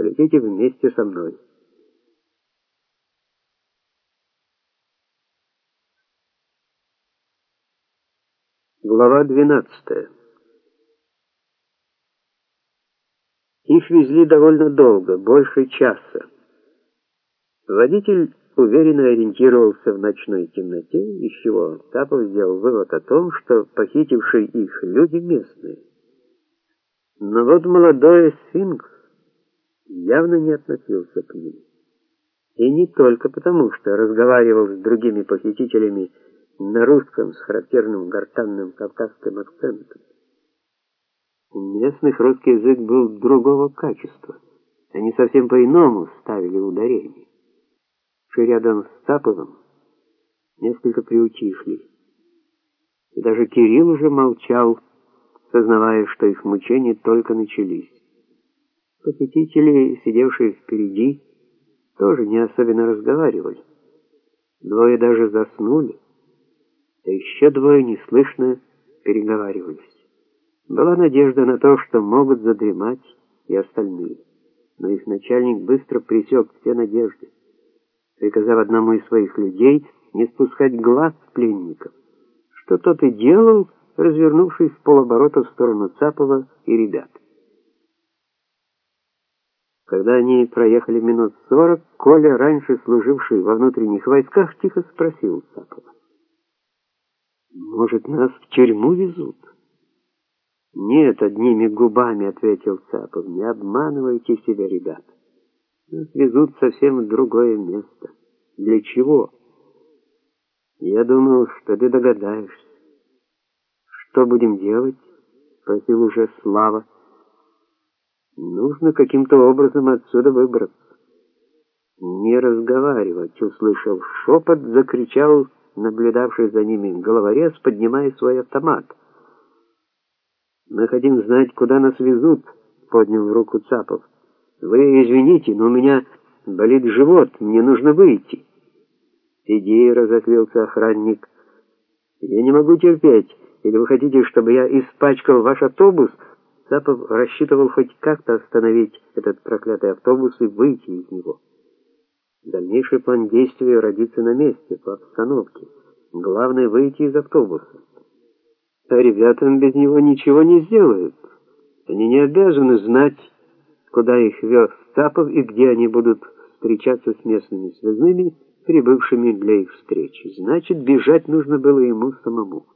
Полетите вместе со мной. Глава 12. Их везли довольно долго, больше часа. Водитель уверенно ориентировался в ночной темноте, из чего Тапов сделал вывод о том, что похитившие их люди местные. Но вот молодой сфинкс явно не относился к ним. И не только потому, что разговаривал с другими похитителями на русском с характерным гортанным кавказским акцентом. У местных русский язык был другого качества. Они совсем по-иному ставили ударение. Что рядом с Цаповым несколько приутихли. И даже Кирилл уже молчал, сознавая, что их мучения только начались. Посетители, сидевшие впереди, тоже не особенно разговаривали. Двое даже заснули, а еще двое неслышно переговаривались. Была надежда на то, что могут задремать и остальные, но их начальник быстро пресек все надежды, приказав одному из своих людей не спускать глаз с пленников, что тот и делал, развернувшись в полоборота в сторону Цапова и ребят. Когда они проехали минут сорок, Коля, раньше служивший во внутренних войсках, тихо спросил Цапова. «Может, нас в тюрьму везут?» «Нет, одними губами», — ответил Цапов. «Не обманывайте себя, ребят. Нас везут совсем в другое место. Для чего?» «Я думал, что ты догадаешься». «Что будем делать?» — спросил уже Слава. Нужно каким-то образом отсюда выбраться. Не разговаривать, услышав шепот, закричал наблюдавший за ними головорез, поднимая свой автомат. Мы хотим знать, куда нас везут, поднял руку Цапов. Вы извините, но у меня болит живот, мне нужно выйти. Иди, разозлился охранник. Я не могу терпеть. Или вы хотите, чтобы я испачкал ваш автобус? Цапов рассчитывал хоть как-то остановить этот проклятый автобус и выйти из него. Дальнейший план действий родится на месте, по обстановке. Главное выйти из автобуса. А ребятам без него ничего не сделают. Они не обязаны знать, куда их вез Цапов и где они будут встречаться с местными связными, прибывшими для их встречи. Значит, бежать нужно было ему самому.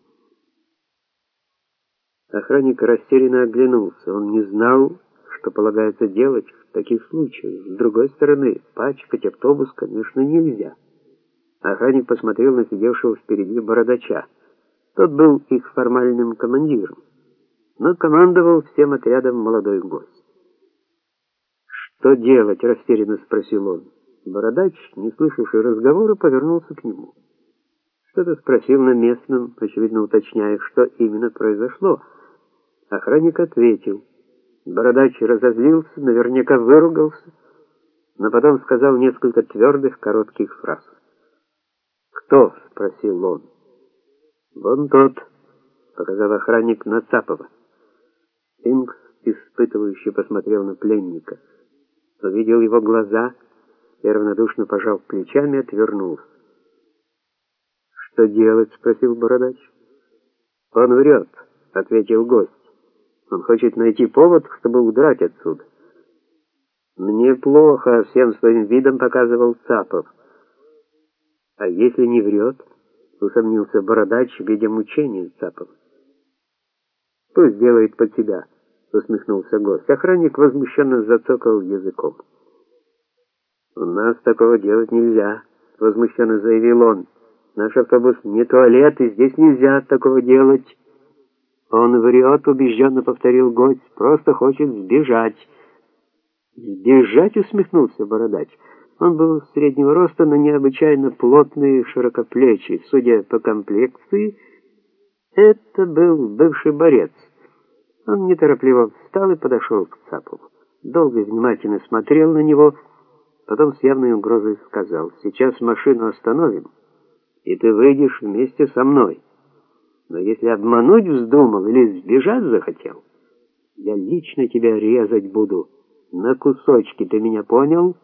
Охранник растерянно оглянулся. Он не знал, что полагается делать в таких случаях. С другой стороны, пачкать автобус, конечно, нельзя. Охранник посмотрел на сидевшего впереди бородача. Тот был их формальным командиром, но командовал всем отрядом молодой гость. «Что делать?» — растерянно спросил он. Бородач, не слышавший разговора, повернулся к нему. Что-то спросил на местном, очевидно уточняя, что именно произошло — Охранник ответил. Бородач разозлился, наверняка выругался, но потом сказал несколько твердых, коротких фраз. «Кто?» — спросил он. «Вон тот», — показал охранник на Цапова. Инкс испытывающе посмотрел на пленника, увидел его глаза и равнодушно пожал плечами, отвернулся. «Что делать?» — спросил Бородач. «Он врет», — ответил гость. Он хочет найти повод, чтобы удрать отсюда. Мне плохо, всем своим видом показывал Цапов. А если не врет, усомнился бородач, видя мучения Цапова. Пусть делает под себя, усмехнулся гость. Охранник возмущенно зацокал языком. У нас такого делать нельзя, возмущенно заявил он. Наш автобус не туалет, и здесь нельзя такого делать. Он врет, убежденно повторил гость, просто хочет сбежать. Сбежать, усмехнулся бородач. Он был среднего роста, но необычайно плотный и широкоплечий. Судя по комплекции, это был бывший борец. Он неторопливо встал и подошел к Цапову. Долго и внимательно смотрел на него, потом с явной угрозой сказал, «Сейчас машину остановим, и ты выйдешь вместе со мной». Но если обмануть вздумал или сбежать захотел, я лично тебя резать буду, На кусочки, ты меня понял?